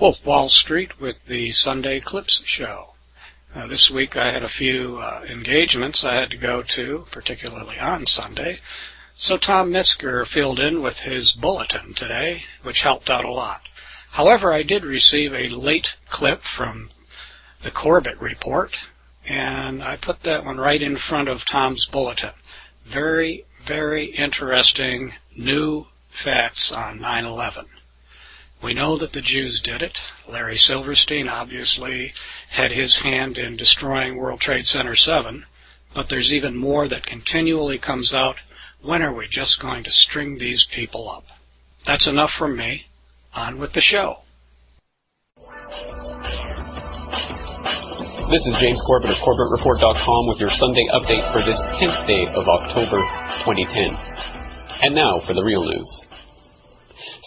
Wolf Wall Street with the Sunday Clips Show. This week I had a few uh, engagements I had to go to, particularly on Sunday. So Tom Metzger filled in with his bulletin today, which helped out a lot. However, I did receive a late clip from the Corbett Report, and I put that one right in front of Tom's bulletin. Very, very interesting new facts on 9 11. We know that the Jews did it. Larry Silverstein obviously had his hand in destroying World Trade Center 7, but there's even more that continually comes out. When are we just going to string these people up? That's enough from me. On with the show. This is James Corbett of CorbettReport.com with your Sunday update for this 10th day of October 2010. And now for the real news.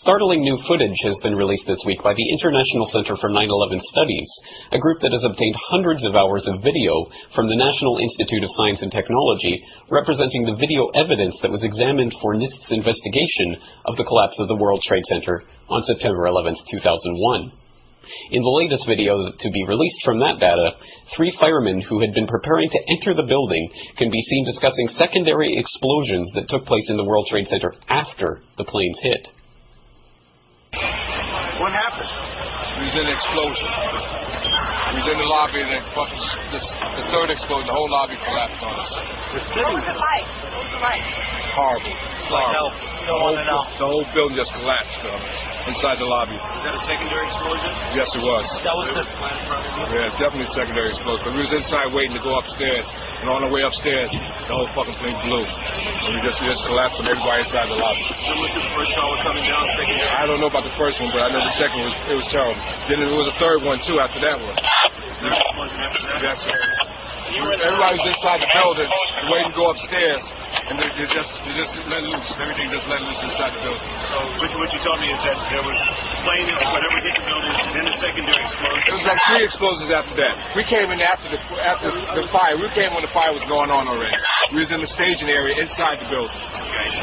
Startling new footage has been released this week by the International Center for 9-11 Studies, a group that has obtained hundreds of hours of video from the National Institute of Science and Technology, representing the video evidence that was examined for NIST's investigation of the collapse of the World Trade Center on September 11, 2001. In the latest video to be released from that data, three firemen who had been preparing to enter the building can be seen discussing secondary explosions that took place in the World Trade Center after the planes hit. What happened? We was in the explosion. We was in the lobby and then fucking this, the third explosion, the whole lobby collapsed on us. What was it like? What was it like? Horrible. like Horrible. hell. Don't want to know. The whole building just collapsed on us inside the lobby. Is that a secondary explosion? Yes, it was. That was the. Yeah, definitely secondary explosion. But we was inside waiting to go upstairs, and on the way upstairs, the whole fucking thing blew. And we just, we just collapsed on everybody inside the lobby. Similar to the first tower coming down, secondary. I don't know about the first one, but I know the second was it was terrible. Then there was a third one too after that one. Wasn't after that? Yes. Everybody was inside the building waiting to go upstairs, and they, they just they just let loose. Everything just let loose inside the building. So what, what you told me is that there was plane or whatever hit the building, then a secondary explosion. It was like three explosions after that. We came in after the after the fire. We came when the fire was going on already. We was in the staging area inside the building,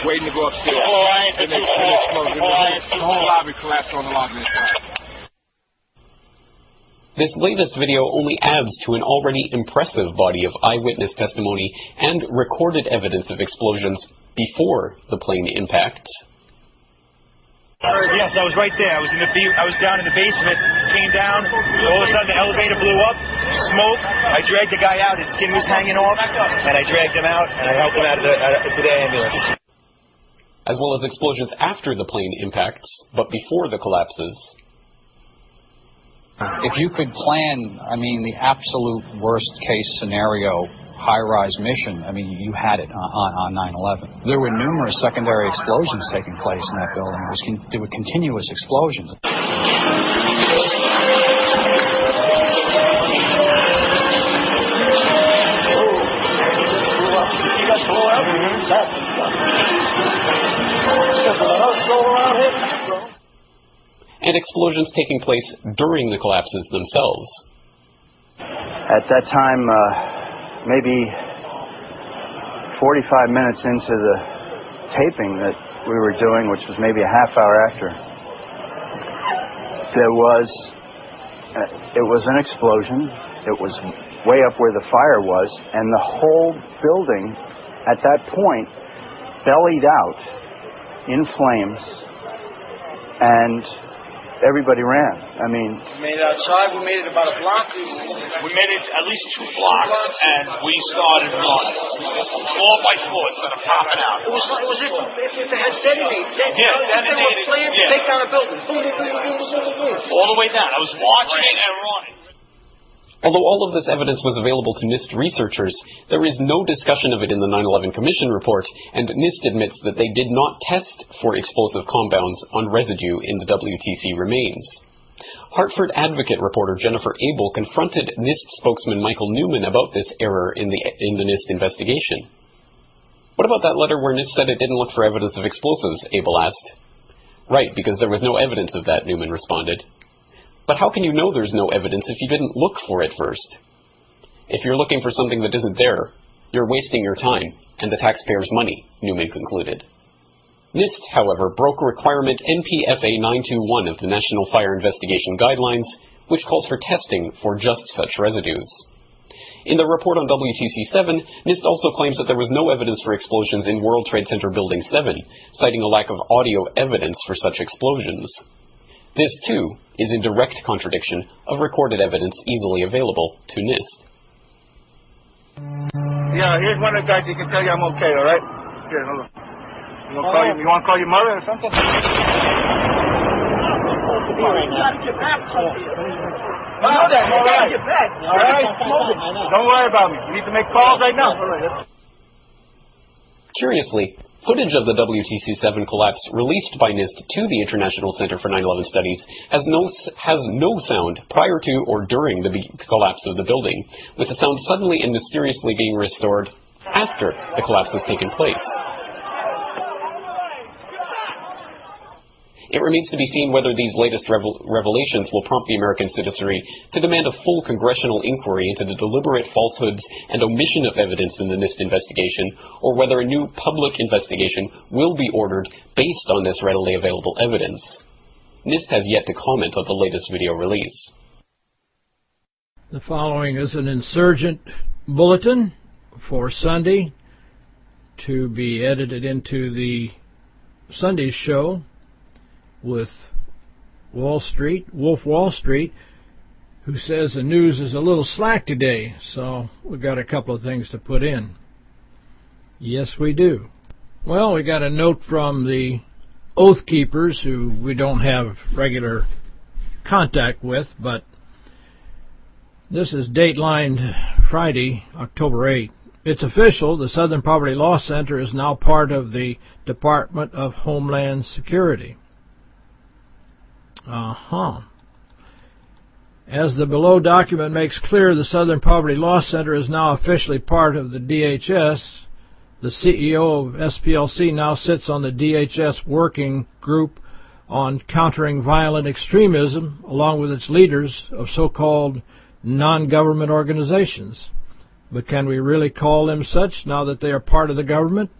waiting to go upstairs. And it exploded. The whole, the whole lobby collapsed on the lobby inside. This latest video only adds to an already impressive body of eyewitness testimony and recorded evidence of explosions before the plane impact. Yes, I was right there. I was in the I was down in the basement. Came down. All of a sudden, the elevator blew up. Smoke. I dragged the guy out. His skin was hanging off, and I dragged him out and I helped him out of the, uh, to the ambulance. as well as explosions after the plane impacts, but before the collapses. If you could plan, I mean, the absolute worst case scenario high rise mission, I mean, you had it on, on, on 9 11. There were numerous secondary explosions taking place in that building. Con- there were continuous explosions. Mm-hmm. And explosions taking place during the collapses themselves. At that time, uh, maybe 45 minutes into the taping that we were doing, which was maybe a half hour after, there was uh, it was an explosion. It was way up where the fire was, and the whole building at that point bellied out in flames, and everybody ran. I mean, We made it outside. We made it about a block. We made it at least two blocks, and we started running. Floor by floor, instead of popping out. It was like, it was if, if, if they had detonated. That, Yeah, if they were detonated, planned to yeah. take down a building. Boom, boom, boom, boom, boom, boom, boom. All the way down. I was watching it and running. Although all of this evidence was available to NIST researchers, there is no discussion of it in the 9-11 Commission report, and NIST admits that they did not test for explosive compounds on residue in the WTC remains. Hartford Advocate reporter Jennifer Abel confronted NIST spokesman Michael Newman about this error in the, in the NIST investigation. What about that letter where NIST said it didn't look for evidence of explosives? Abel asked. Right, because there was no evidence of that, Newman responded. But how can you know there's no evidence if you didn't look for it first? If you're looking for something that isn't there, you're wasting your time and the taxpayers' money, Newman concluded. NIST, however, broke requirement NPFA 921 of the National Fire Investigation Guidelines, which calls for testing for just such residues. In the report on WTC-7, NIST also claims that there was no evidence for explosions in World Trade Center Building 7, citing a lack of audio evidence for such explosions. This, too, is in direct contradiction of recorded evidence easily available to NIST. Yeah, here's one of the guys who can tell you I'm okay, all right? Here, hold on. You want to call, you, you want to call your mother or something? No, that's all right. All right? Don't worry about me. You need to make calls right now. Curiously, footage of the WTC-7 collapse released by NIST to the International Center for 9/11 Studies has no has no sound prior to or during the collapse of the building, with the sound suddenly and mysteriously being restored after the collapse has taken place. It remains to be seen whether these latest revel revelations will prompt the American citizenry to demand a full congressional inquiry into the deliberate falsehoods and omission of evidence in the NIST investigation, or whether a new public investigation will be ordered based on this readily available evidence. NIST has yet to comment on the latest video release. The following is an insurgent bulletin for Sunday to be edited into the Sunday show with Wall Street, Wolf Wall Street, who says the news is a little slack today, so we've got a couple of things to put in. Yes, we do. Well, we got a note from the Oath Keepers, who we don't have regular contact with, but this is datelined Friday, October 8. It's official. The Southern Poverty Law Center is now part of the Department of Homeland Security. Uh-huh. As the below document makes clear, the Southern Poverty Law Center is now officially part of the DHS. The CEO of SPLC now sits on the DHS working group on countering violent extremism, along with its leaders of so-called non-government organizations. But can we really call them such now that they are part of the government?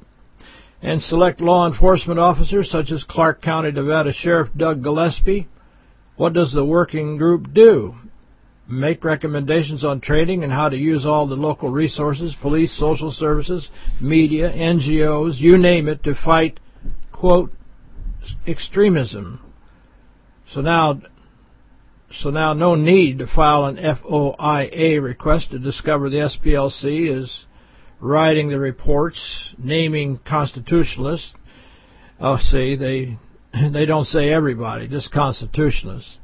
And select law enforcement officers such as Clark County, Nevada Sheriff Doug Gillespie, what does the working group do? Make recommendations on training and how to use all the local resources, police, social services, media, NGOs, you name it, to fight, quote, extremism. So now, so now no need to file an FOIA request to discover the SPLC is writing the reports, naming constitutionalists. Oh, see, they they don't say everybody, just constitutionalists.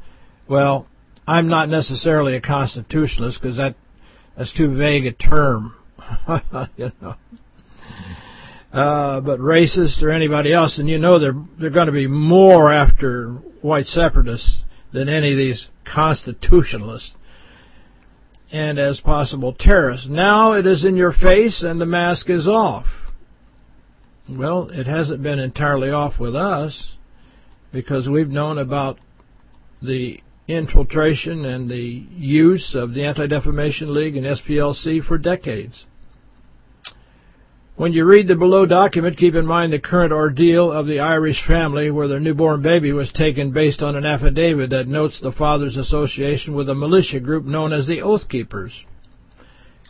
Well, I'm not necessarily a constitutionalist because that that's too vague a term. you know. Uh, but racist or anybody else, and you know they're they're going to be more after white separatists than any of these constitutionalists and as possible terrorists. Now it is in your face and the mask is off. Well, it hasn't been entirely off with us because we've known about the infiltration and the use of the Anti-Defamation League and SPLC for decades. When you read the below document, keep in mind the current ordeal of the Irish family where their newborn baby was taken based on an affidavit that notes the father's association with a militia group known as the Oath Keepers.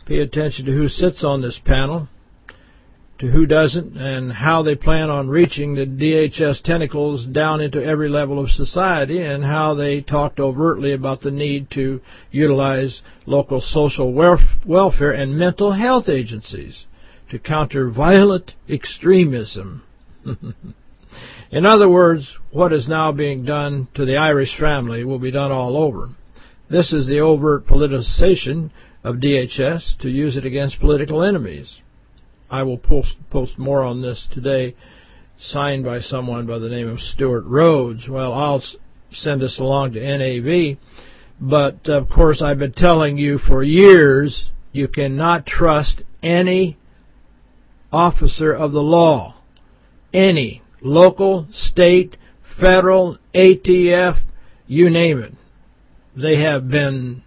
Pay attention to who sits on this panel to who doesn't and how they plan on reaching the DHS tentacles down into every level of society and how they talked overtly about the need to utilize local social welfare and mental health agencies to counter violent extremism. In other words, what is now being done to the Irish family will be done all over. This is the overt politicization of DHS to use it against political enemies. I will post, post more on this today, signed by someone by the name of Stewart Rhodes. Well, I'll send this along to NAV, but of course I've been telling you for years you cannot trust any officer of the law, any, local, state, federal, ATF, you name it. They have been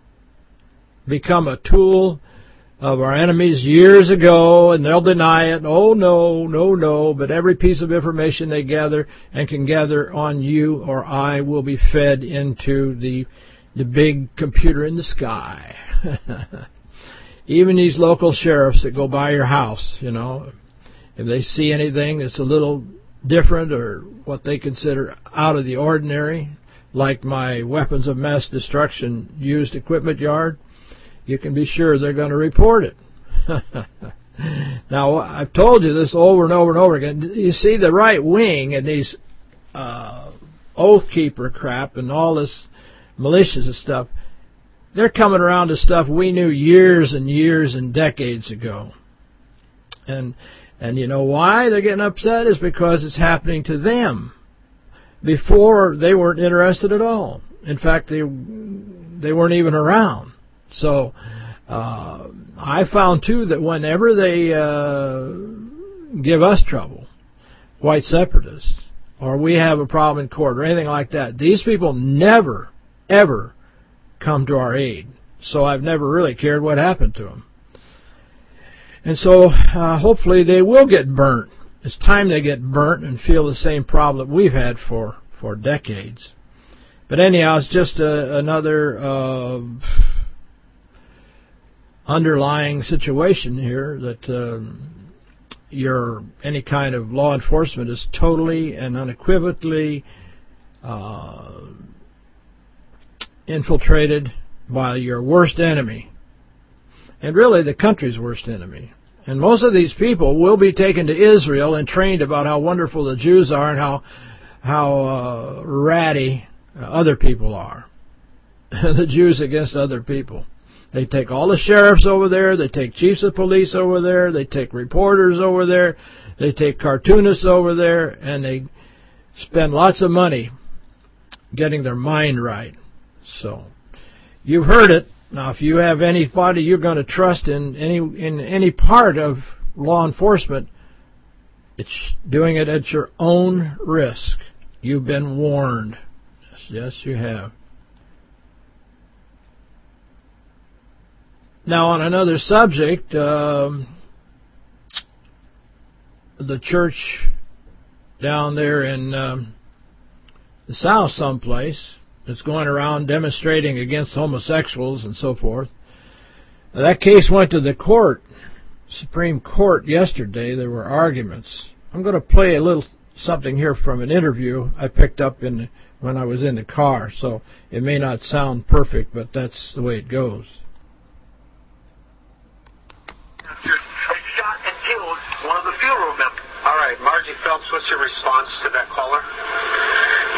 become a tool of our enemies years ago, and they'll deny it. Oh, no, no, no. But every piece of information they gather and can gather on you or I will be fed into the the big computer in the sky. Even these local sheriffs that go by your house, you know, if they see anything that's a little different or what they consider out of the ordinary, like my weapons of mass destruction used equipment yard, you can be sure they're going to report it. now, I've told you this over and over and over again. You see, the right wing and these uh, oath keeper crap and all this malicious stuff, they're coming around to stuff we knew years and years and decades ago. And and you know why they're getting upset is because it's happening to them. Before they weren't interested at all. In fact, they they weren't even around. So uh, I found too that whenever they uh, give us trouble, white separatists, or we have a problem in court or anything like that, these people never, ever come to our aid. So I've never really cared what happened to them. And so uh, hopefully they will get burnt. It's time they get burnt and feel the same problem we've had for, for decades. But anyhow, it's just a, another uh, underlying situation here that um, your any kind of law enforcement is totally and unequivocally uh, infiltrated by your worst enemy, and really the country's worst enemy. And most of these people will be taken to Israel and trained about how wonderful the Jews are and how how uh, ratty other people are. the Jews against other people. They take all the sheriffs over there. They take chiefs of police over there. They take reporters over there. They take cartoonists over there. And they spend lots of money getting their mind right. So, you've heard it. Now, if you have anybody you're going to trust in any in any part of law enforcement, it's doing it at your own risk. You've been warned. Yes, yes, you have. Now, on another subject, um, the church down there in um, the south someplace that's going around demonstrating against homosexuals and so forth. Now, that case went to the court, Supreme Court yesterday. There were arguments. I'm going to play a little something here from an interview I picked up in when I was in the car, so it may not sound perfect, but that's the way it goes. shot and killed one of the funeral members. All right, Margie Phelps, what's your response to that caller?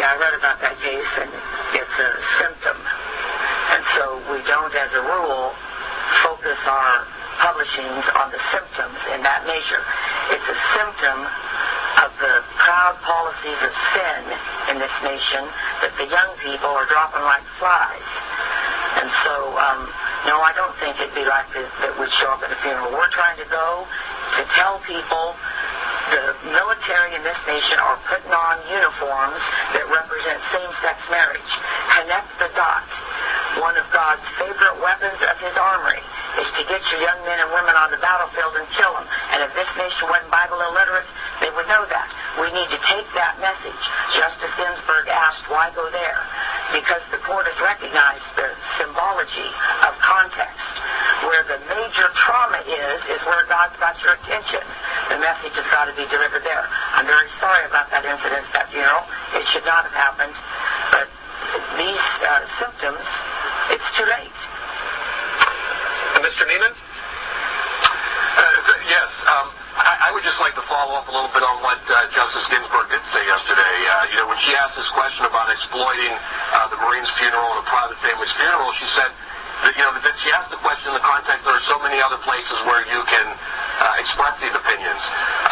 Yeah, I read about that case, and it's a symptom. And so we don't, as a rule, focus our publishings on the symptoms in that measure. It's a symptom of the proud policies of sin in this nation that the young people are dropping like flies. And so, um, no, I don't think it'd be like that we'd show up at a funeral. We're trying to go to tell people the military in this nation are putting on uniforms that represent same-sex marriage. Connect the dots. One of God's favorite weapons of his armory is to get your young men and women on the battlefield and kill them. And if this nation wasn't Bible illiterate, they would know that. We need to take that message. Justice Ginsburg asked, why go there? Because the court has recognized the symbology of context. Where the major trauma is, is where God's got your attention. The message has got to be delivered there. I'm very sorry about that incident, that funeral. It should not have happened. But these uh, symptoms, it's too late. Mr. Neiman? Uh, yes. Um, I, I would just like to follow up a little bit on what uh, Justice Ginsburg did say yesterday. Uh, you know, when she asked this question about exploiting uh, the Marine's funeral and a private family's funeral, she said that, you know, that she asked the question in the context there are so many other places where you can express these opinions.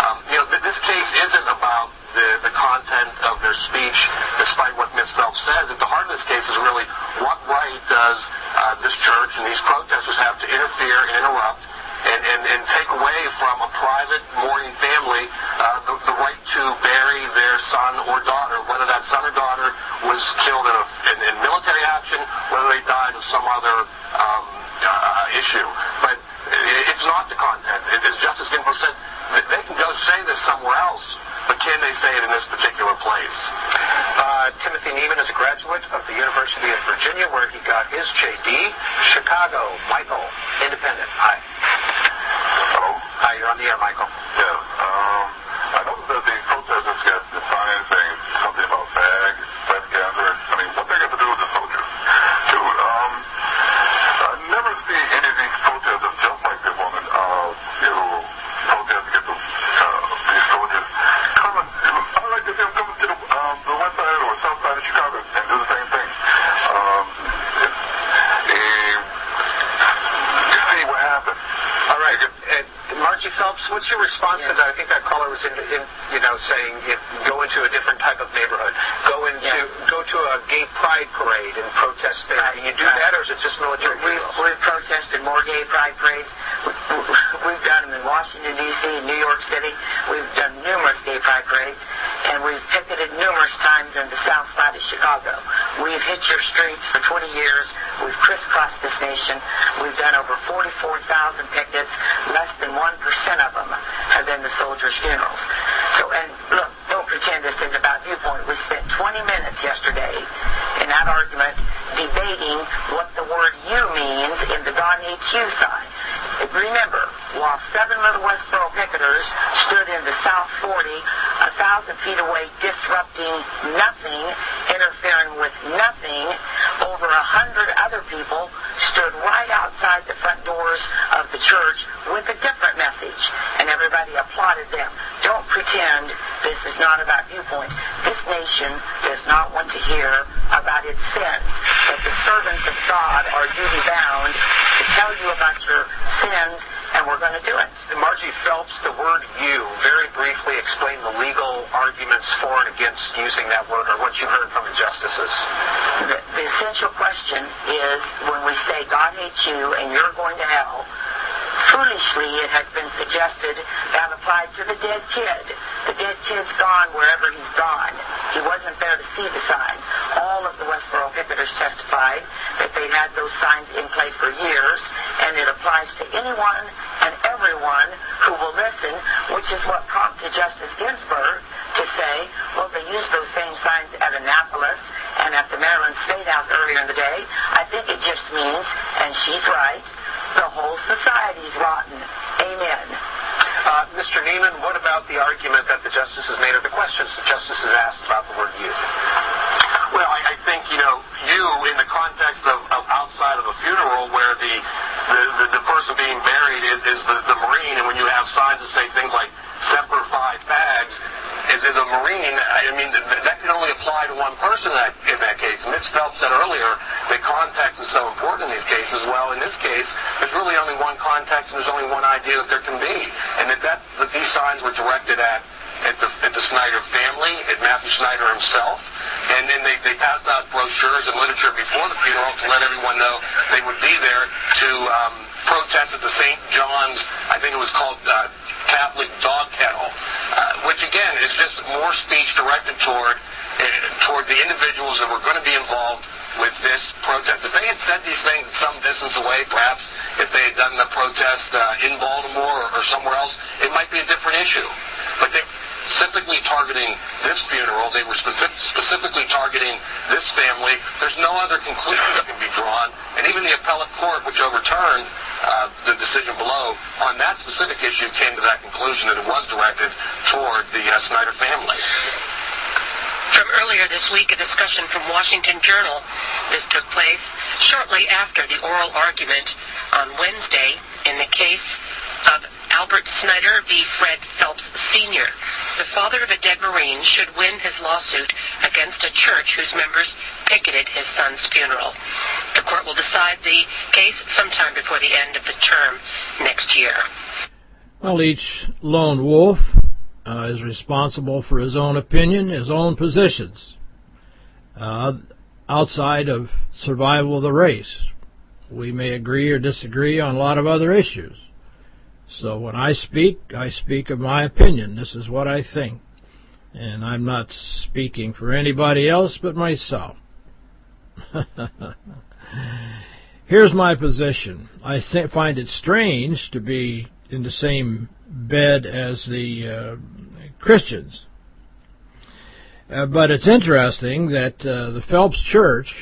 Um, you know, th- this case isn't about the, the content of their speech, despite what Ms. Phelps says. At the heart of this case is really what right does uh, this church and these protesters have to interfere and interrupt and, and, and take away from a private mourning family uh, the, the right to bury their son or daughter, whether that son or daughter was killed in, a, in, in military action, whether they died of some other um, uh, issue. But it's not the content. It is just as Justice Ginsburg said, they can go say this somewhere else, but can they say it in this particular place? Uh, Timothy Neiman is a graduate of the University of Virginia, where he got his JD. Chicago, Michael, Independent. Hi. Hello? Hi, you're on the air, Michael. Yeah. Um, I noticed that the protesters got the sign saying something about fag, breast cancer. I mean, what they got to do with the soldiers? Two, um, I never see any of these protesters just like the woman, uh, you know, protest against the, uh, these soldiers. Coming, I like to see them coming to the, um, the west side or south side of Chicago and do the same thing. Um, it's, uh, you see what happened. All right. And Margie Phelps, what's your response to that? I think that caller was in, in you know, saying if, go into a different type of neighborhood, go into go to a gay pride parade and protest there. Can you do that, or is it just military? We've, we've protested more gay pride parades. We've done them in Washington, D.C., New York City. We've done numerous gay pride parades, and we've picketed numerous times in the south side of Chicago. We've hit your streets for 20 years. We've crisscrossed this nation. We've done over 44,000 pickets. Less than 1% of them have been the soldiers' funerals. So, and look, don't pretend this isn't about viewpoint. We spent 20 minutes yesterday in that argument debating what the word you means in the God hates you side. Remember, while seven little Westboro picketers stood in the South 40, a thousand feet away, disrupting nothing, interfering with nothing, over a hundred other people stood right outside the front doors of the church with a different message, and everybody applauded them. Don't pretend this is not about viewpoint. This nation does not want to hear about its sins, but the servants of God are duty bound to tell you about your sins, and we're going to do it. Margie Phelps, the word you, very briefly explain the legal arguments for and against using that word, or what you heard from the justices. The, the essential question is when we say God hates you and you're going to hell, foolishly it has been suggested that applied to the dead kid. The dead kid's gone wherever he's gone. He wasn't there to see the signs. All of the Westboro picketers testified that they had those signs in play for years, and it applies to anyone and everyone who will listen, which is what prompted Justice Ginsburg to say, well, they used those same signs at Annapolis and at the Maryland State House earlier in the day. I think it just means, and she's right, the whole society's rotten. Amen. Uh, Mr. Neiman, what about the argument that the justices made, or the questions the justices asked about the word you? Well, I, I think, you know, you in the context of, of outside of a funeral where the the, the, the person being buried is, is the, the Marine, and when you have signs that say things like Semper Fi Fags, as, as a Marine, I mean, that, that can only apply to one person in that, in that case. Ms. Phelps said earlier that context is so important in these cases. Well, in this case, there's really only one context and there's only one idea that there can be. And that, that, that these signs were directed at at the, at the Snyder family, at Matthew Snyder himself, and then they, they passed out brochures and literature before the funeral to let everyone know they would be there to um, protest at the St. John's, I think it was called uh, Catholic Dog Kennel, uh, which again is just more speech directed toward uh, toward the individuals that were going to be involved with this protest. If they had said these things some distance away, perhaps if they had done the protest uh, in Baltimore or, or somewhere else, it might be a different issue. But they specifically targeting this funeral. They were specific, specifically targeting this family. There's no other conclusion that can be drawn. And even the appellate court, which overturned uh, the decision below on that specific issue, came to that conclusion that it was directed toward the uh, Snyder family. Earlier this week, a discussion from Washington Journal. This took place shortly after the oral argument on Wednesday in the case of Albert Snyder v. Fred Phelps Sr. The father of a dead Marine should win his lawsuit against a church whose members picketed his son's funeral. The court will decide the case sometime before the end of the term next year. Well, each lone wolf uh, is responsible for his own opinion, his own positions, uh, outside of survival of the race. We may agree or disagree on a lot of other issues. So when I speak, I speak of my opinion. This is what I think. And I'm not speaking for anybody else but myself. Here's my position. I find it strange to be in the same bed as the uh, Christians. Uh, but it's interesting that uh, the Phelps Church,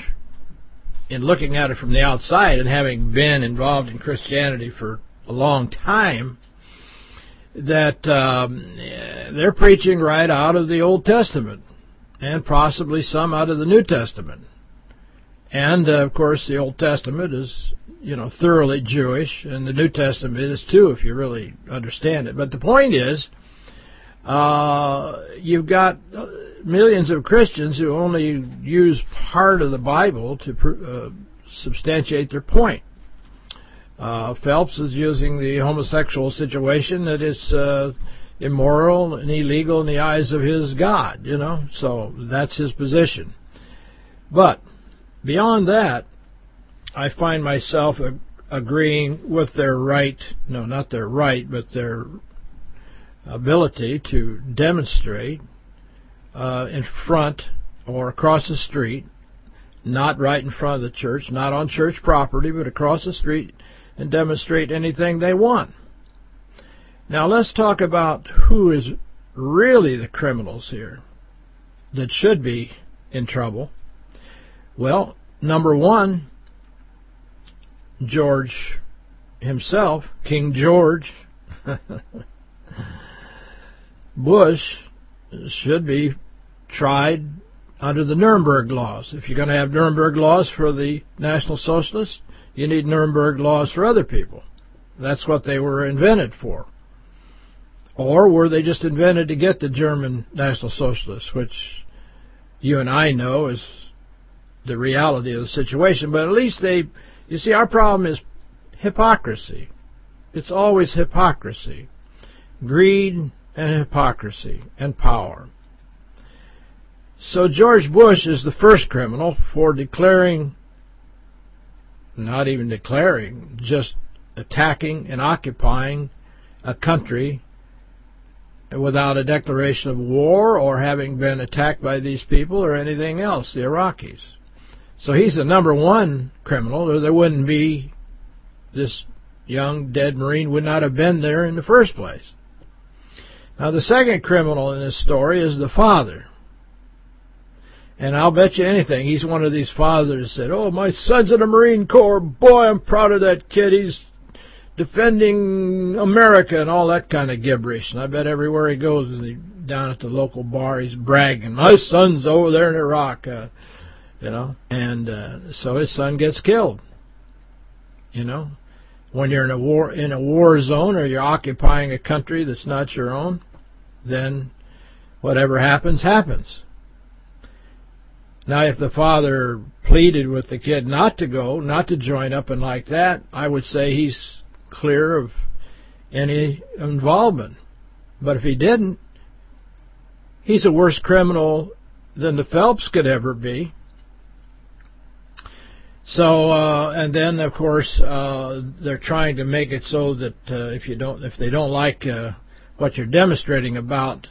in looking at it from the outside and having been involved in Christianity for a long time, that um, they're preaching right out of the Old Testament and possibly some out of the New Testament. And, uh, of course, the Old Testament is, you know, thoroughly Jewish, and the New Testament is too, if you really understand it. But the point is, uh, you've got uh, millions of Christians who only use part of the Bible to uh, substantiate their point. Uh, Phelps is using the homosexual situation that is uh, immoral and illegal in the eyes of his God, you know, so that's his position. But Beyond that, I find myself agreeing with their right, no, not their right, but their ability to demonstrate uh, in front or across the street, not right in front of the church, not on church property, but across the street and demonstrate anything they want. Now let's talk about who is really the criminals here that should be in trouble. Well, number one, George himself, King George Bush, should be tried under the Nuremberg laws. If you're going to have Nuremberg laws for the National Socialists, you need Nuremberg laws for other people. That's what they were invented for. Or were they just invented to get the German National Socialists, which you and I know is the reality of the situation, but at least they, you see, our problem is hypocrisy. It's always hypocrisy. Greed and hypocrisy and power. So George Bush is the first criminal for declaring, not even declaring, just attacking and occupying a country without a declaration of war or having been attacked by these people or anything else, the Iraqis. So he's the number one criminal, or there wouldn't be this young dead Marine would not have been there in the first place. Now the second criminal in this story is the father. And I'll bet you anything, he's one of these fathers that said, oh, my son's in the Marine Corps. Boy, I'm proud of that kid. He's defending America and all that kind of gibberish. And I bet everywhere he goes, down at the local bar, he's bragging, my son's over there in Iraq. Uh, you know, and uh, so his son gets killed. You know, when you're in a war in a war zone or you're occupying a country that's not your own, then whatever happens happens. Now, if the father pleaded with the kid not to go, not to join up and like that, I would say he's clear of any involvement. But if he didn't, he's a worse criminal than the Phelps could ever be. So uh, and then of course uh, they're trying to make it so that uh, if you don't if they don't like uh, what you're demonstrating about,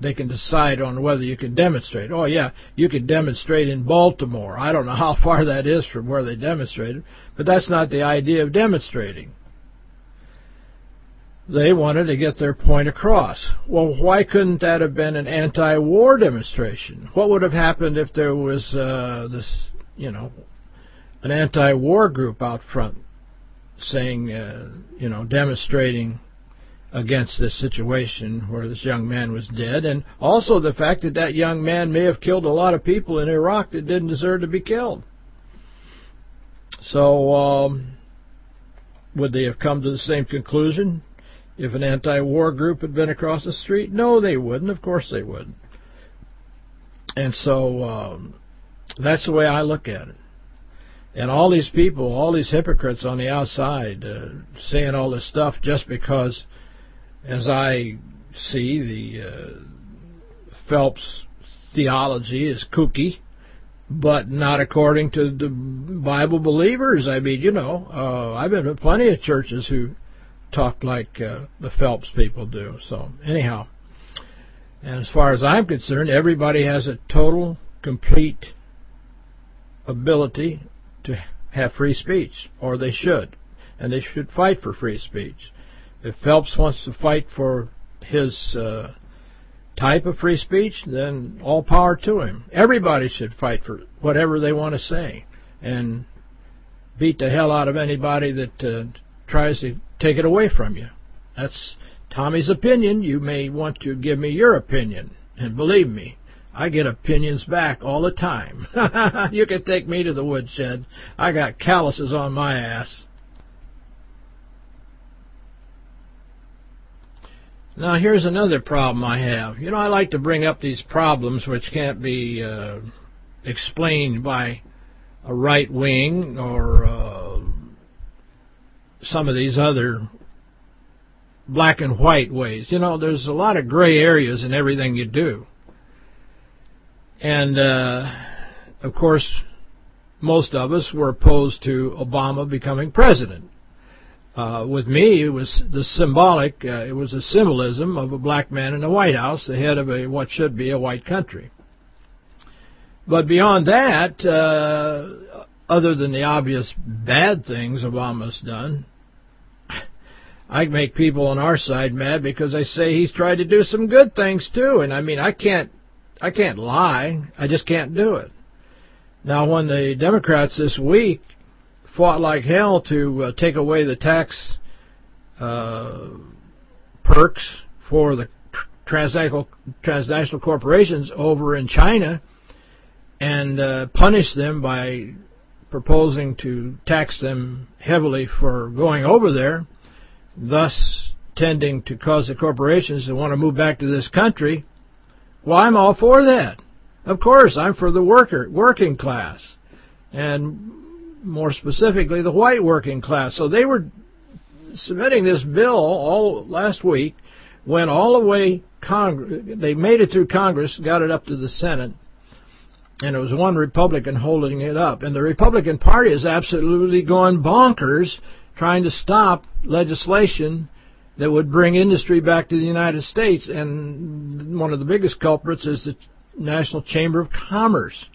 they can decide on whether you can demonstrate. Oh yeah, you could demonstrate in Baltimore. I don't know how far that is from where they demonstrated, but that's not the idea of demonstrating. They wanted to get their point across. Well, why couldn't that have been an anti-war demonstration? What would have happened if there was uh, this, you know, an anti-war group out front saying, uh, you know, demonstrating against this situation where this young man was dead, and also the fact that that young man may have killed a lot of people in Iraq that didn't deserve to be killed. So, um, would they have come to the same conclusion if an anti-war group had been across the street? No, they wouldn't. Of course they wouldn't. And so um, that's the way I look at it. And all these people, all these hypocrites on the outside uh, saying all this stuff just because, as I see, the uh, Phelps theology is kooky, but not according to the Bible believers. I mean, you know, uh, I've been to plenty of churches who talk like uh, the Phelps people do. So anyhow, And as far as I'm concerned, everybody has a total, complete ability to have free speech, or they should, and they should fight for free speech. If Phelps wants to fight for his uh, type of free speech, then all power to him. Everybody should fight for whatever they want to say, and beat the hell out of anybody that uh, tries to take it away from you. That's Tommy's opinion. You may want to give me your opinion, and believe me, I get opinions back all the time. you can take me to the woodshed. I got calluses on my ass. Now, here's another problem I have. You know, I like to bring up these problems which can't be uh, explained by a right wing or uh, some of these other black and white ways. You know, there's a lot of gray areas in everything you do. And, uh, of course, most of us were opposed to Obama becoming president. Uh, with me, it was the symbolic, uh, it was a symbolism of a black man in the White House, the head of a what should be a white country. But beyond that, uh, other than the obvious bad things Obama's done, I make people on our side mad because I say he's tried to do some good things too. And I mean, I can't I can't lie. I just can't do it. Now, when the Democrats this week fought like hell to uh, take away the tax uh, perks for the transnational, transnational corporations over in China and uh, punish them by proposing to tax them heavily for going over there, thus tending to cause the corporations to want to move back to this country, well, I'm all for that. Of course, I'm for the worker, working class, and more specifically, the white working class. So they were submitting this bill all last week, went all the way Congress. They made it through Congress, got it up to the Senate, and it was one Republican holding it up. And the Republican Party is absolutely going bonkers trying to stop legislation that would bring industry back to the United States. And one of the biggest culprits is the National Chamber of Commerce.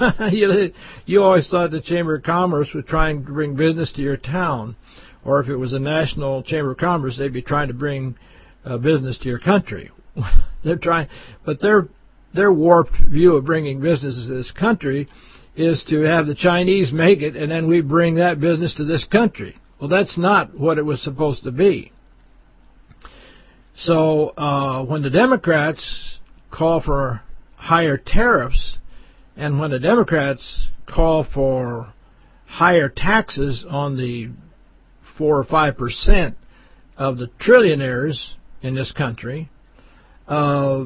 you, you always thought the Chamber of Commerce was trying to bring business to your town. Or if it was a National Chamber of Commerce, they'd be trying to bring uh, business to your country. they're trying, but their their warped view of bringing business to this country is to have the Chinese make it, and then we bring that business to this country. Well, that's not what it was supposed to be. So uh, when the Democrats call for higher tariffs and when the Democrats call for higher taxes on the 4 or 5 percent of the trillionaires in this country, uh,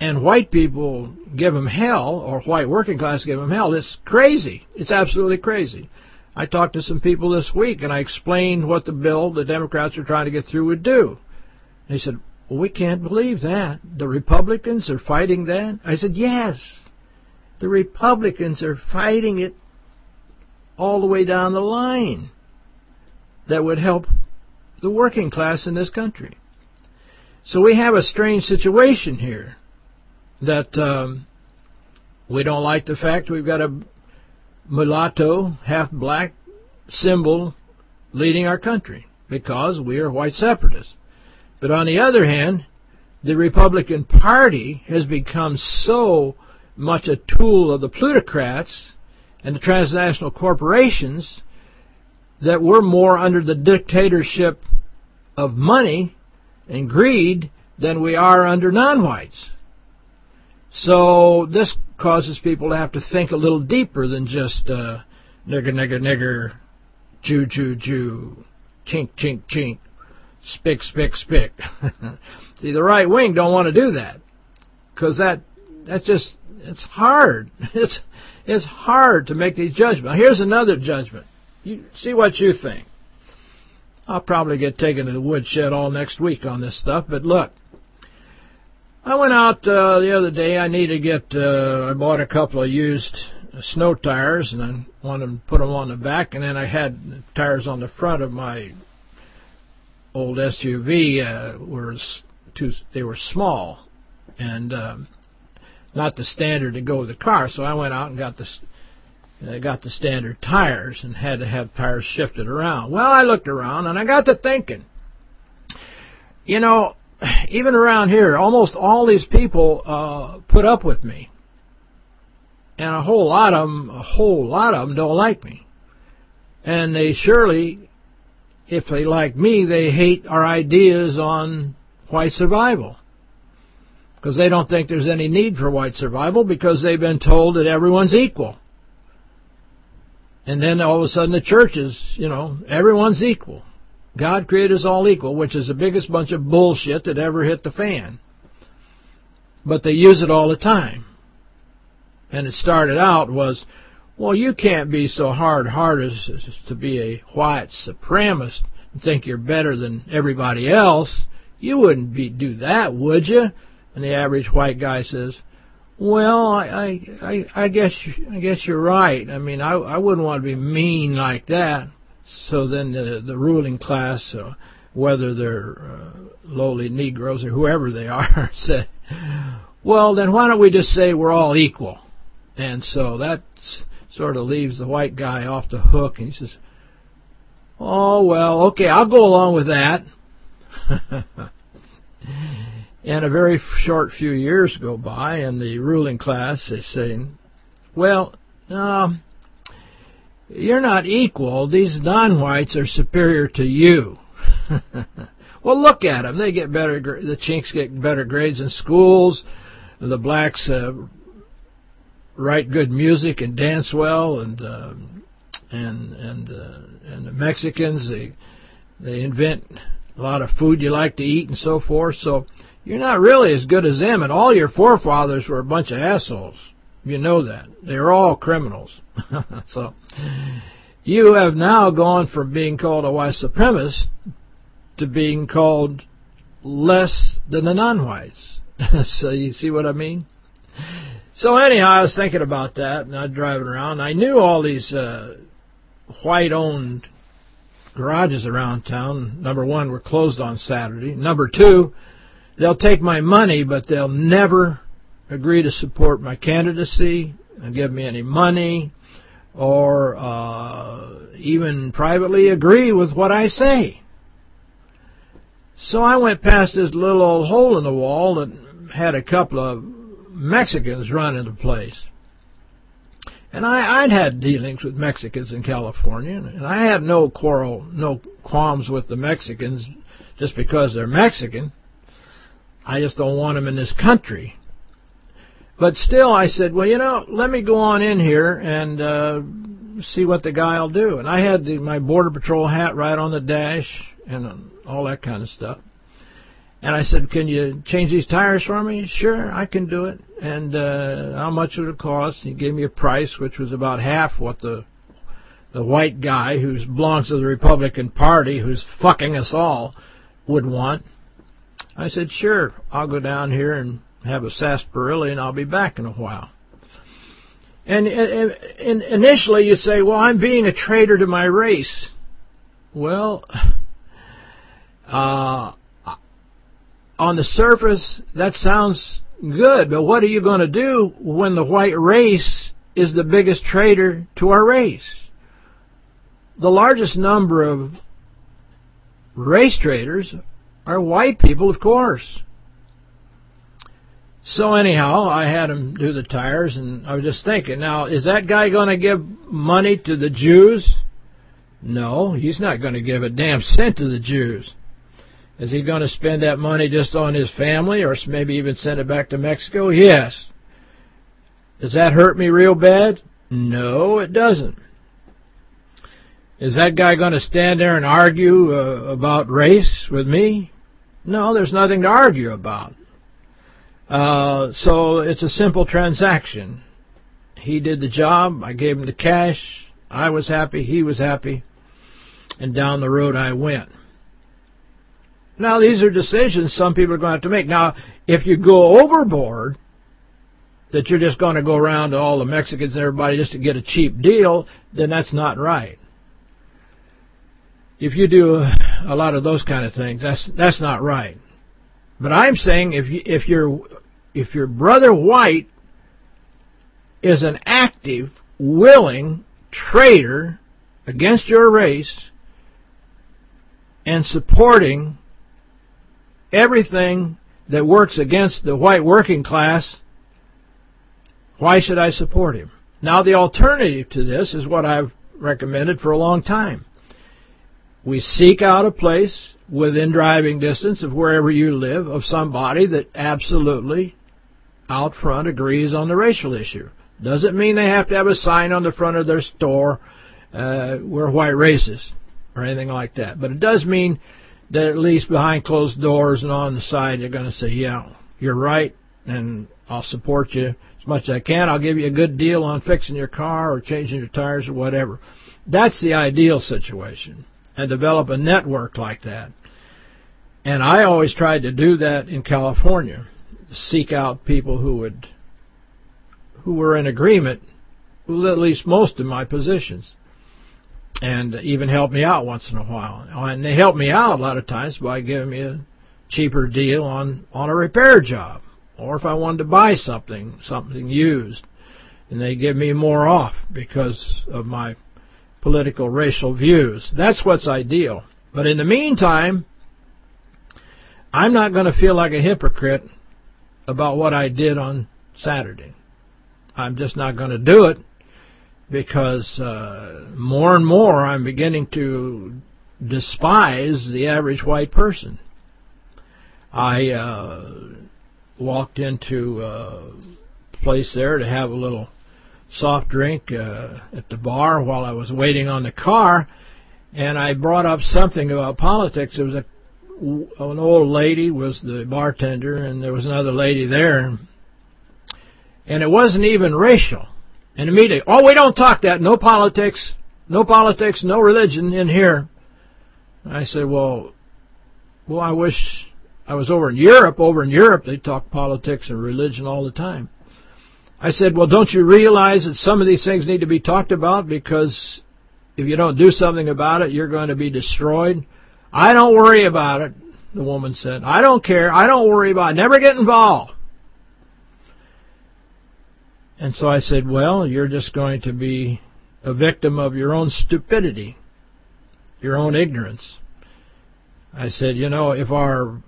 and white people give them hell, or white working class give them hell, it's crazy. It's absolutely crazy. I talked to some people this week, and I explained what the bill the Democrats are trying to get through would do. And he said, well, we can't believe that. The Republicans are fighting that? I said, yes. The Republicans are fighting it all the way down the line that would help the working class in this country. So we have a strange situation here that um, we don't like the fact we've got a mulatto, half-black symbol leading our country because we are white separatists. But on the other hand, the Republican Party has become so much a tool of the plutocrats and the transnational corporations that we're more under the dictatorship of money and greed than we are under non-whites. So this causes people to have to think a little deeper than just uh, nigger, nigger, nigger, Jew, Jew, Jew, chink, chink, chink spick, spick, spick. See, the right wing don't want to do that because that that's just it's hard. It's it's hard to make these judgments. Here's another judgment. You see what you think. I'll probably get taken to the woodshed all next week on this stuff, but look. I went out uh, the other day. I need to get. Uh, I bought a couple of used snow tires, and I wanted to put them on the back, and then I had tires on the front of my old SUV uh, were too they were small and um, not the standard to go with the car. So I went out and got the They got the standard tires and had to have tires shifted around. Well, I looked around and I got to thinking, you know, even around here, almost all these people uh, put up with me. And a whole lot of them, a whole lot of them don't like me. And they surely, if they like me, they hate our ideas on white survival. Because they don't think there's any need for white survival because they've been told that everyone's equal. And then all of a sudden the church is, you know, everyone's equal. God created us all equal, which is the biggest bunch of bullshit that ever hit the fan. But they use it all the time. And it started out was, well, you can't be so hard-hearted as to be a white supremacist and think you're better than everybody else. You wouldn't be do that, would you? And the average white guy says, well, I I I guess I guess you're right. I mean, I I wouldn't want to be mean like that. So then the the ruling class, uh, whether they're uh, lowly Negroes or whoever they are, said, well, then why don't we just say we're all equal? And so that sort of leaves the white guy off the hook, and he says, oh, well, okay, I'll go along with that. And a very short few years go by, and the ruling class is saying, well, no, you're not equal. These non-whites are superior to you. well, look at them. They get better. The chinks get better grades in schools. The blacks uh, write good music and dance well, and uh, and and uh, and the Mexicans they they invent a lot of food you like to eat and so forth. So you're not really as good as them, and all your forefathers were a bunch of assholes. You know that. They were all criminals. so you have now gone from being called a white supremacist to being called less than the non-whites. so you see what I mean? So anyhow, I was thinking about that, and I was driving around. I knew all these uh, white-owned garages around town. Number one, were closed on Saturday. Number two, They'll take my money, but they'll never agree to support my candidacy and give me any money or uh, even privately agree with what I say. So I went past this little old hole in the wall that had a couple of Mexicans run into place. And I, I'd had dealings with Mexicans in California, and I had no quarrel, no qualms with the Mexicans just because they're Mexican. I just don't want them in this country. But still, I said, well, you know, let me go on in here and uh, see what the guy will do. And I had the, my Border Patrol hat right on the dash and all that kind of stuff. And I said, can you change these tires for me? Sure, I can do it. And uh, how much would it cost? He gave me a price, which was about half what the the white guy who belongs to the Republican Party, who's fucking us all, would want. I said, sure, I'll go down here and have a sarsaparilla and I'll be back in a while. And, and, and initially you say, well, I'm being a traitor to my race. Well, uh, on the surface, that sounds good, but what are you going to do when the white race is the biggest traitor to our race? The largest number of race traitors are white people, of course. So anyhow, I had him do the tires, and I was just thinking, now, is that guy going to give money to the Jews? No, he's not going to give a damn cent to the Jews. Is he going to spend that money just on his family, or maybe even send it back to Mexico? Yes. Does that hurt me real bad? No, it doesn't. Is that guy going to stand there and argue uh, about race with me? No, there's nothing to argue about. Uh, so it's a simple transaction. He did the job. I gave him the cash. I was happy. He was happy. And down the road I went. Now, these are decisions some people are going to have to make. Now, if you go overboard, that you're just going to go around to all the Mexicans and everybody just to get a cheap deal, then that's not right if you do a lot of those kind of things, that's that's not right. But I'm saying if you, if your if your brother white is an active willing traitor against your race and supporting everything that works against the white working class, why should I support him? Now, the alternative to this is what I've recommended for a long time. We seek out a place within driving distance of wherever you live of somebody that absolutely out front agrees on the racial issue. Doesn't mean they have to have a sign on the front of their store, uh, we're white racist, or anything like that. But it does mean that at least behind closed doors and on the side, they're going to say, yeah, you're right, and I'll support you as much as I can. I'll give you a good deal on fixing your car or changing your tires or whatever. That's the ideal situation, and develop a network like that. And I always tried to do that in California, seek out people who would, who were in agreement with at least most of my positions and even help me out once in a while. And they help me out a lot of times by giving me a cheaper deal on, on a repair job. Or if I wanted to buy something, something used, and they give me more off because of my political racial views. That's what's ideal. But in the meantime, I'm not going to feel like a hypocrite about what I did on Saturday. I'm just not going to do it because uh, more and more I'm beginning to despise the average white person. I uh, walked into a place there to have a little soft drink uh, at the bar while I was waiting on the car, and I brought up something about politics. There was a an old lady was the bartender, and there was another lady there, and it wasn't even racial. And immediately, oh, we don't talk that. No politics, no politics, no religion in here. I said, well, well, I wish I was over in Europe. Over in Europe, they talk politics and religion all the time. I said, well, don't you realize that some of these things need to be talked about because if you don't do something about it, you're going to be destroyed. I don't worry about it, the woman said. I don't care. I don't worry about it. Never get involved. And so I said, well, you're just going to be a victim of your own stupidity, your own ignorance. I said, you know, if our,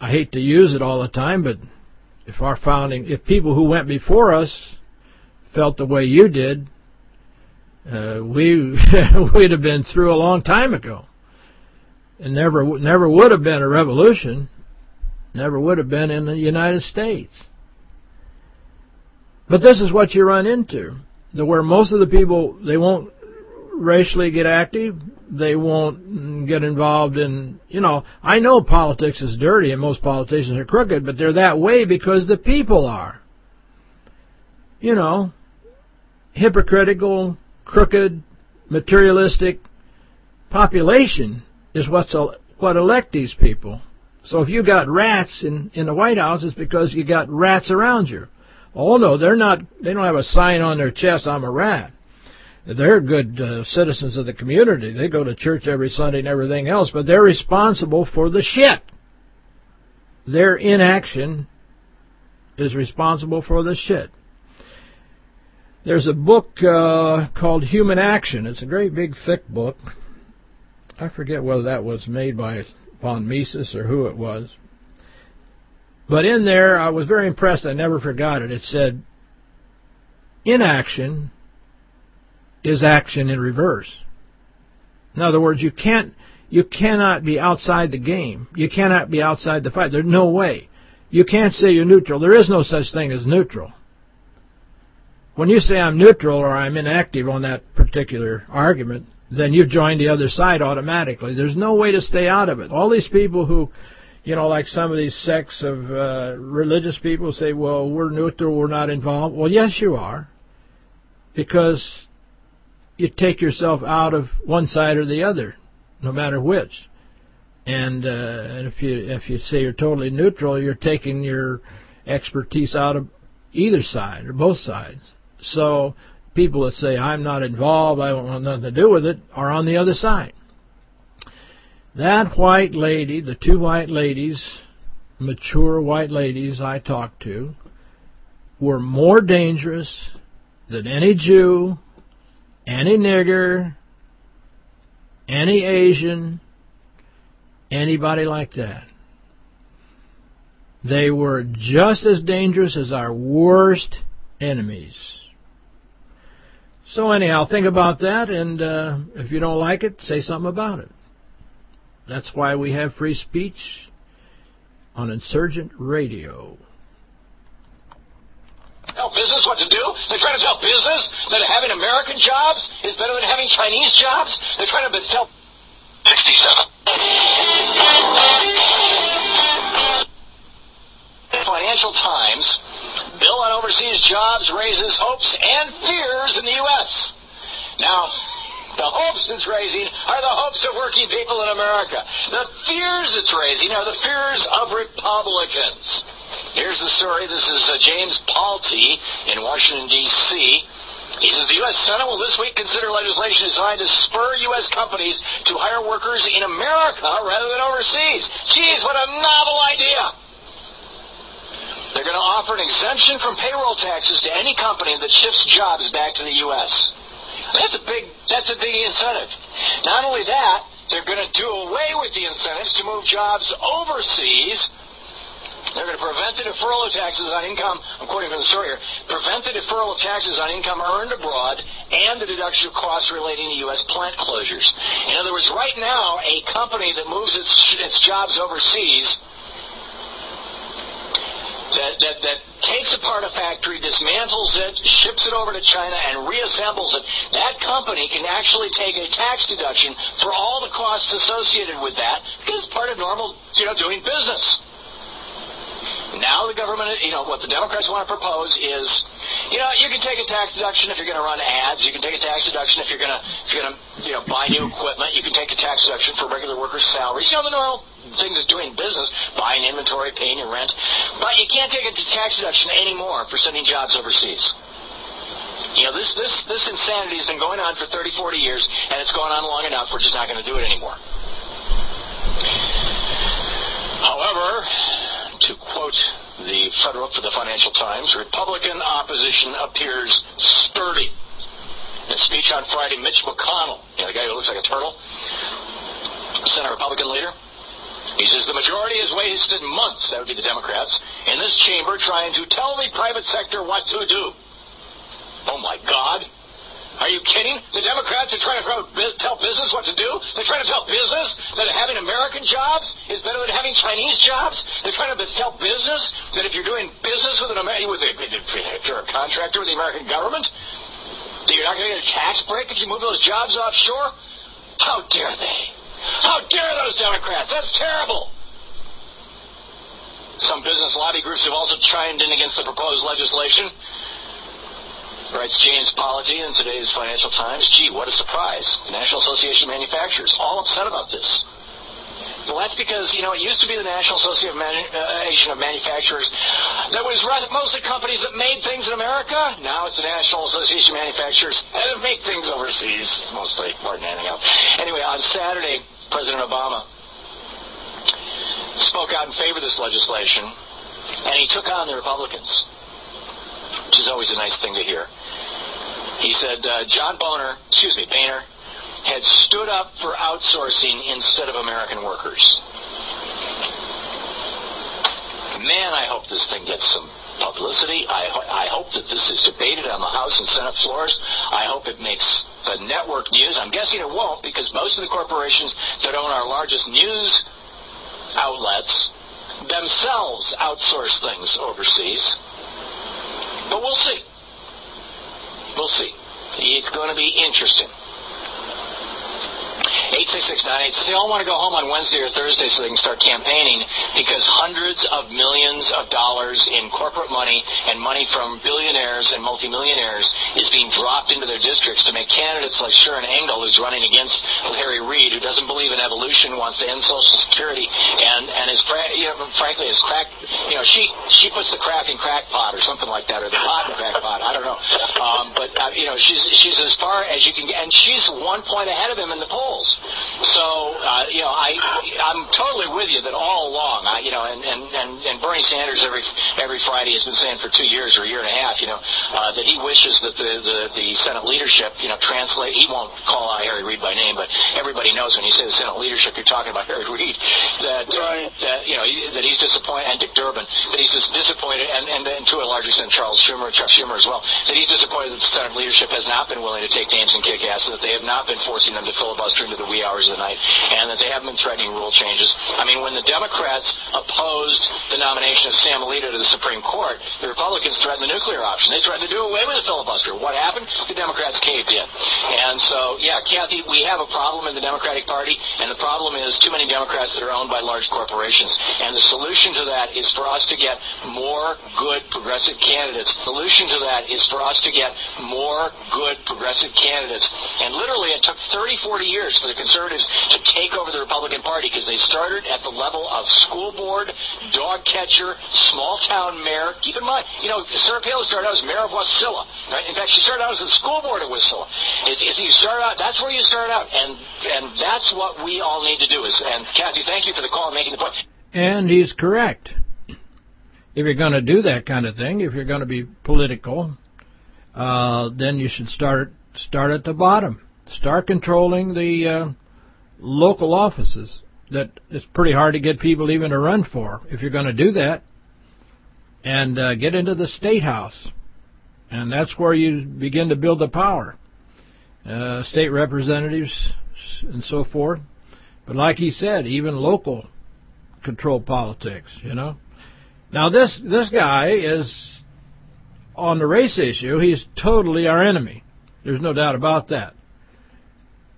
I hate to use it all the time, but if our founding, if people who went before us felt the way you did, uh, we we'd have been through a long time ago. And never never would have been a revolution, never would have been in the United States. But this is what you run into. Where most of the people, they won't racially get active. They won't get involved in, you know, I know politics is dirty and most politicians are crooked, but they're that way because the people are. You know, hypocritical, crooked, materialistic population is what's what elect these people. So if you got rats in in the White House, it's because you got rats around you. Oh no, they're not. They don't have a sign on their chest. I'm a rat. They're good uh, citizens of the community. They go to church every Sunday and everything else, but they're responsible for the shit. Their inaction is responsible for the shit. There's a book uh, called Human Action. It's a great big thick book. I forget whether that was made by von Mises or who it was. But in there, I was very impressed. I never forgot it. It said, inaction is action in reverse. In other words, you can't, you cannot be outside the game. You cannot be outside the fight. There's no way. You can't say you're neutral. There is no such thing as neutral. When you say I'm neutral or I'm inactive on that particular argument, then you join the other side automatically. There's no way to stay out of it. All these people who you know, like some of these sects of uh, religious people say, well, we're neutral, we're not involved. Well, yes, you are, because you take yourself out of one side or the other, no matter which. And, uh, and if you if you say you're totally neutral, you're taking your expertise out of either side or both sides. So people that say I'm not involved, I don't want nothing to do with it, are on the other side. That white lady, the two white ladies, mature white ladies I talked to, were more dangerous than any Jew, any nigger, any Asian, anybody like that, they were just as dangerous as our worst enemies. So anyhow, think about that, and uh, if you don't like it, say something about it. That's why we have free speech on Insurgent Radio. Tell business what to do. They're trying to tell business that having American jobs is better than having Chinese jobs. They're trying to tell 67. Financial Times, bill on overseas jobs raises hopes and fears in the U.S. Now, the hopes it's raising are the hopes of working people in America. The fears it's raising are the fears of Republicans. Here's the story. This is uh, James Politi in Washington, D.C. He says the U.S. Senate will this week consider legislation designed to spur U.S. companies to hire workers in America rather than overseas. Geez, what a novel idea! They're going to offer an exemption from payroll taxes to any company that shifts jobs back to the U.S. That's a big that's a big incentive. Not only that, they're going to do away with the incentives to move jobs overseas. They're going to prevent the deferral of taxes on income, I'm quoting from the story here, prevent the deferral of taxes on income earned abroad and the deduction of costs relating to U.S. plant closures. In other words, right now, a company that moves its, its jobs overseas that, that, that takes apart a factory, dismantles it, ships it over to China, and reassembles it, that company can actually take a tax deduction for all the costs associated with that because it's part of normal, you know, doing business. Now the government, you know, what the Democrats want to propose is, you know, you can take a tax deduction if you're going to run ads. You can take a tax deduction if you're going to, if you're going to, you know, buy new equipment. You can take a tax deduction for regular workers' salaries. You know, the normal things of doing business, buying inventory, paying your rent. But you can't take a tax deduction anymore for sending jobs overseas. You know, this, this, this insanity has been going on for 30, 40 years, and it's gone on long enough. We're just not going to do it anymore. However, quote the federal for the Financial Times, Republican opposition appears sturdy. In a speech on Friday, Mitch McConnell, you know, the guy who looks like a turtle, Senate Republican leader, he says the majority has wasted months, that would be the Democrats, in this chamber trying to tell the private sector what to do. Oh my God. Are you kidding? The Democrats are trying to tell business what to do. They're trying to tell business that having American jobs is better than having Chinese jobs. They're trying to tell business that if you're doing business with an American, if you're a contractor with the American government, that you're not going to get a tax break if you move those jobs offshore. How dare they? How dare those Democrats? That's terrible. Some business lobby groups have also chimed in against the proposed legislation. Writes James Politi in today's Financial Times. Gee, what a surprise. The National Association of Manufacturers all upset about this. Well, that's because, you know, it used to be the National Association of uh, Manufacturers that was mostly companies that made things in America. Now it's the National Association of Manufacturers that make things overseas, mostly, more than anything else. Anyway, on Saturday, President Obama spoke out in favor of this legislation, and he took on the Republicans, which is always a nice thing to hear. He said uh, John Boehner, excuse me, Boehner, had stood up for outsourcing instead of American workers. Man, I hope this thing gets some publicity. I, ho- I hope that this is debated on the House and Senate floors. I hope it makes the network news. I'm guessing it won't because most of the corporations that own our largest news outlets themselves outsource things overseas. But we'll see. We'll see. It's going to be interesting. 86698. They all want to go home on Wednesday or Thursday so they can start campaigning because hundreds of millions of dollars in corporate money and money from billionaires and multimillionaires is being dropped into their districts to make candidates like Sharron Angle, who's running against Harry Reid, who doesn't believe in evolution, wants to end Social Security, and and is you know, frankly is crack. You know, she she puts the crack in crack pot or something like that, or the pot in crack pot. I don't know, um, but uh, you know, she's she's as far as you can get, and she's one point ahead of him in the polls. So, uh, you know, I, I'm totally with you that all along, I, you know, and, and, and, and Bernie Sanders every, every Friday has been saying for two years or a year and a half, you know, uh, that he wishes that the, the, the Senate leadership, you know, translate, he won't call out Harry Reid by name, but everybody knows when you say the Senate leadership, you're talking about Harry Reid, that, right. that, you know, that he's disappointed, and Dick Durbin, that he's just disappointed, and, and, and to a large extent Charles Schumer, Chuck Schumer as well, that he's disappointed that the Senate leadership has not been willing to take names and kick ass, and that they have not been forcing them to filibuster into the wee hours of the night, and that they haven't been threatening rule changes. I mean, when the Democrats opposed the nomination of Sam Alito to the Supreme Court, the Republicans threatened the nuclear option. They threatened to do away with the filibuster. What happened? The Democrats caved in. And so, yeah, Kathy, we have a problem in the Democratic Party, and the problem is too many Democrats that are owned by large corporations. And the solution to that is for us to get more good progressive candidates. The solution to that is for us to get more good progressive candidates. And literally, it took 30, 40 years for the conservatives to take over the Republican Party because they started at the level of school board, dog catcher, small town mayor. Keep in mind, you know, Sarah Palin started out as mayor of Wasilla. Right? In fact, she started out as the school board of Wasilla. Is, is you start out, that's where you start out, and and that's what we all need to do. Is and Kathy, thank you for the call and making the point. And he's correct. If you're going to do that kind of thing, if you're going to be political, uh, then you should start start at the bottom. Start controlling the uh, local offices that it's pretty hard to get people even to run for if you're going to do that. And uh, get into the state house. And that's where you begin to build the power. Uh, state representatives and so forth. But like he said, even local control politics, you know. Now this this guy is on the race issue, he's totally our enemy. There's no doubt about that.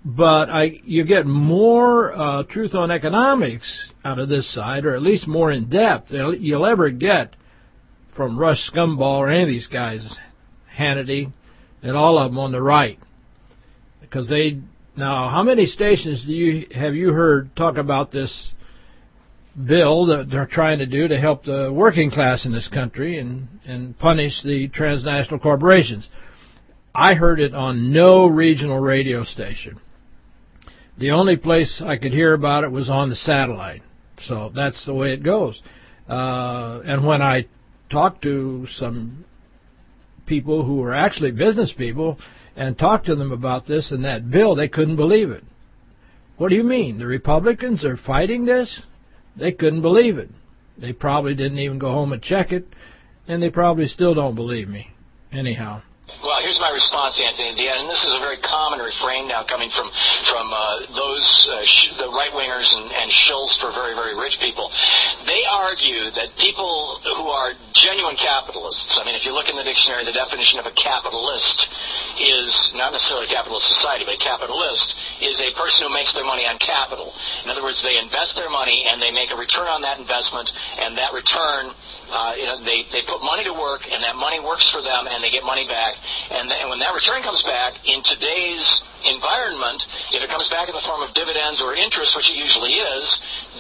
But I, you get more uh, truth on economics out of this side, or at least more in depth than you'll ever get from Rush Scumball or any of these guys, Hannity, and all of them on the right, because they now how many stations do you have you heard talk about this bill that they're trying to do to help the working class in this country and and punish the transnational corporations? I heard it on no regional radio station. The only place I could hear about it was on the satellite. So that's the way it goes. Uh, and when I talked to some people who were actually business people and talked to them about this and that bill, they couldn't believe it. What do you mean? The Republicans are fighting this? They couldn't believe it. They probably didn't even go home and check it, and they probably still don't believe me. Anyhow. Well, here's my response, Anthony. And this is a very common refrain now coming from from uh, those uh, sh- the right wingers and, and shills for very very rich people. They argue that people who are genuine capitalists. I mean, if you look in the dictionary, the definition of a capitalist is not necessarily a capitalist society, but a capitalist is a person who makes their money on capital. In other words, they invest their money and they make a return on that investment, and that return uh, you know, they, they put money to work, and that money works for them, and they get money back. And, th- and when that return comes back, in today's environment, if it comes back in the form of dividends or interest, which it usually is,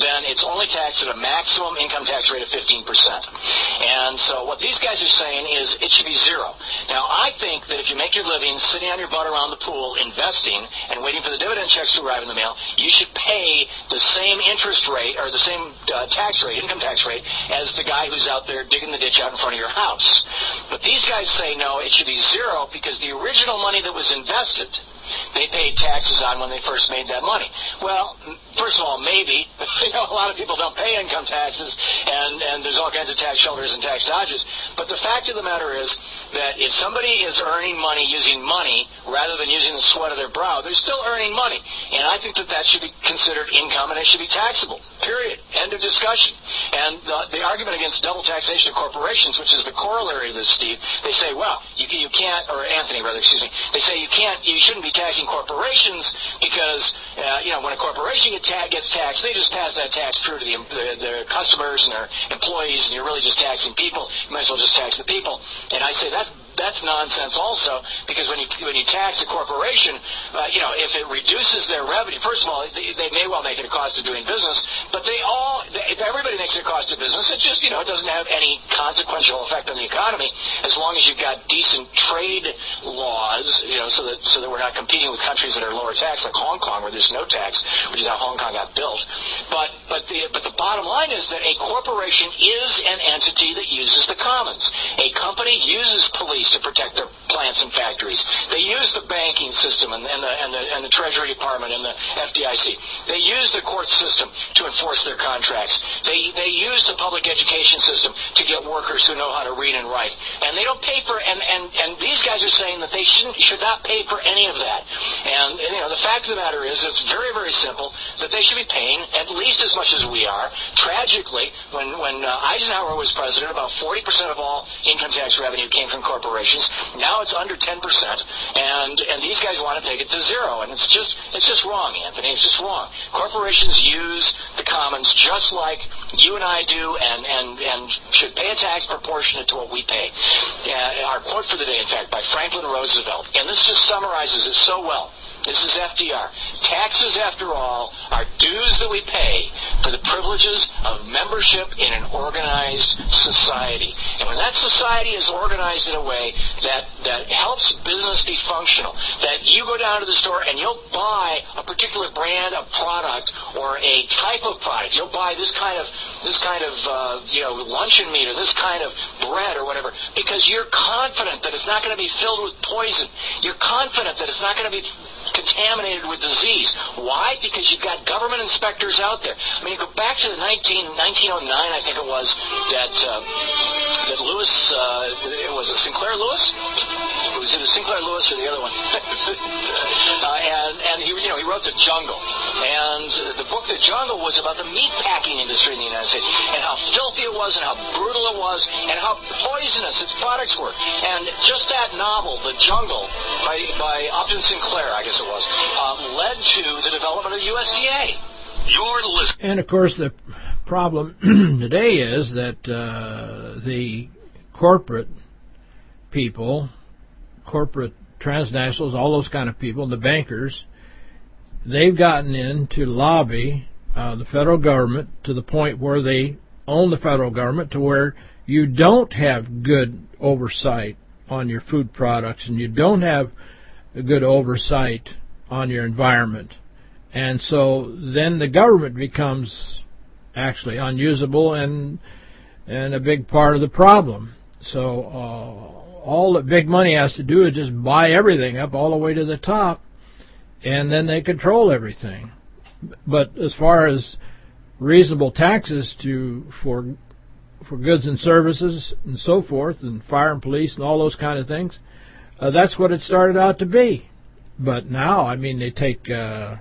then it's only taxed at a maximum income tax rate of 15%. And so what these guys are saying is it should be zero. Now, I think that if you make your living sitting on your butt around the pool, investing, and waiting for the dividend checks to arrive in the mail, you should pay the same interest rate or the same uh, tax rate, income tax rate, as the guy who's out there digging the ditch out in front of your house. But these guys say no, it should be zero because the original money that was invested they paid taxes on when they first made that money. Well, first of all, maybe. you know, a lot of people don't pay income taxes, and, and there's all kinds of tax shelters and tax dodges. But the fact of the matter is that if somebody is earning money using money rather than using the sweat of their brow, they're still earning money. And I think that that should be considered income and it should be taxable. Period. End of discussion. And the, the argument against double taxation of corporations, which is the corollary of this, Steve, they say, well, you, you can't, or Anthony rather, excuse me, they say you can't, you shouldn't be taxing corporations because, uh, you know, when a corporation get ta- gets taxed, they just pass that tax through to the, the, the customers and their employees, and you're really just taxing people. You might as well just tax the people. And I say that's that's nonsense also because when you when you tax a corporation, uh, you know, if it reduces their revenue, first of all, they, they may well make it a cost of doing business, but they all, if everybody makes it a cost of business, it just you know it doesn't have any consequential effect on the economy as long as you've got decent trade laws, you know, so that so that we're not competing with countries that are lower tax like Hong Kong where there's no tax, which is how Hong Kong got built. But but the but the bottom line is that a corporation is an entity that uses the commons. A company uses police to protect their plants and factories. They use the banking system and, and, the, and, the, and the Treasury Department and the FDIC. They use the court system to enforce their contracts. They, they use the public education system to get workers who know how to read and write. And they don't pay for, and, and, and these guys are saying that they shouldn't, should not pay for any of that. And, and, you know, the fact of the matter is, it's very, very simple that they should be paying at least as much as we are. Tragically, when, when uh, Eisenhower was president, about 40% of all income tax revenue came from corporations. Now it's under 10%, and and these guys want to take it to zero, and it's just it's just wrong, Anthony. It's just wrong. Corporations use the commons just like you and I do, and and and should pay a tax proportionate to what we pay. Uh, our quote for the day, in fact, by Franklin Roosevelt, and this just summarizes it so well. This is FDR. Taxes, after all, are dues that we pay for the privileges of membership in an organized society. And when that society is organized in a way that, that helps business be functional, that you go down to the store and you'll buy a particular brand of product or a type of product. You'll buy this kind of this kind of uh, you know luncheon meat or this kind of bread or whatever because you're confident that it's not going to be filled with poison. You're confident that it's not going to be contaminated with disease. Why? Because you've got government inspectors out there. I mean, you go back to the 19, 1909, I think it was, that uh, that Lewis, uh, it was it Sinclair Lewis? Was it Sinclair Lewis or the other one? uh, and and he you know he wrote The Jungle, and the book The Jungle was about the meat packing industry in the United States and how filthy it was and how brutal it was and how poisonous its products were. And just that novel, The Jungle, by by Upton Sinclair, I guess it was, um, led to the development of USDA. And of course, the problem today is that uh, the corporate people, corporate transnationals, all those kind of people, the bankers, they've gotten in to lobby uh, the federal government to the point where they own the federal government to where you don't have good oversight on your food products and you don't have good oversight on your environment. And so then the government becomes actually unusable and and a big part of the problem. So uh, all that big money has to do is just buy everything up all the way to the top, and then they control everything. But as far as reasonable taxes to for for goods and services and so forth, and fire and police and all those kind of things, uh, that's what it started out to be. But now, I mean, they take uh,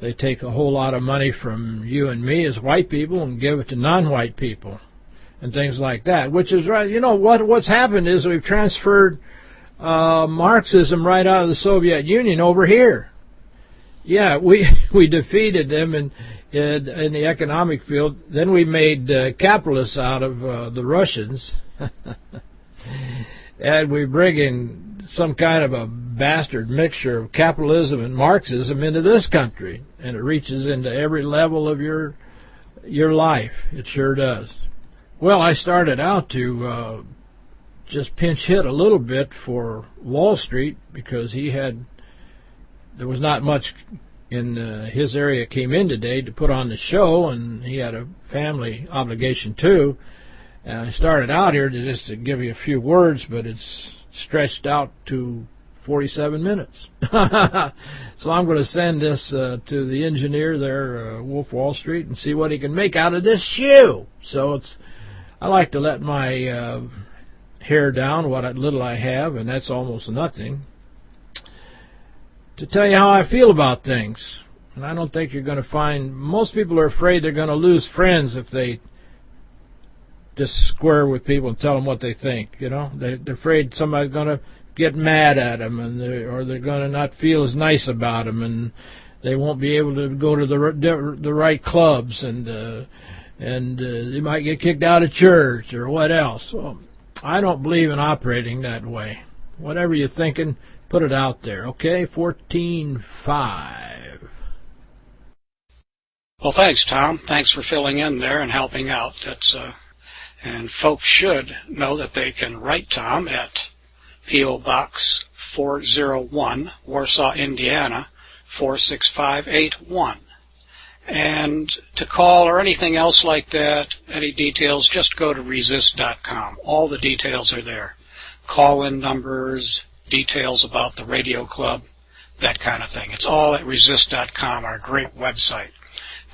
they take a whole lot of money from you and me as white people and give it to non-white people and things like that, which is right. You know what what's happened is we've transferred uh, Marxism right out of the Soviet Union over here. Yeah, we we defeated them in in, in the economic field. Then we made uh, capitalists out of uh, the Russians, and we bring in some kind of a bastard mixture of capitalism and Marxism into this country, and it reaches into every level of your your life. It sure does. Well, I started out to uh, just pinch hit a little bit for Wall Street because he had there was not much in uh, his area came in today to put on the show, and he had a family obligation too. And I started out here to just to give you a few words, but it's stretched out to 47 minutes. so I'm going to send this uh, to the engineer there, uh, Wolf Wall Street, and see what he can make out of this shoe. So it's I like to let my uh, hair down, what little I have, and that's almost nothing, to tell you how I feel about things. And I don't think you're going to find... Most people are afraid they're going to lose friends if they just square with people and tell them what they think. You know, they, they're afraid somebody's going to get mad at them, and they, or they're going to not feel as nice about them, and they won't be able to go to the the right clubs, and uh, and uh, they might get kicked out of church or what else. So I don't believe in operating that way. whatever you're thinking, put it out there, okay? 14.5. Well, thanks, Tom. Thanks for filling in there and helping out. That's uh, and folks should know that they can write Tom at P.O. Box 401, Warsaw, Indiana 46581. And to call or anything else like that, any details, just go to resist.com. All the details are there. Call-in numbers, details about the radio club, that kind of thing. It's all at resist.com, our great website.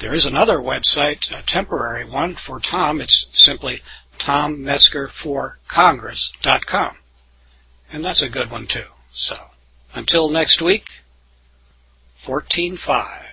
There is another website, a temporary one for Tom. It's simply tommetzger4congress.com. And that's a good one too. So, until next week, 14.5.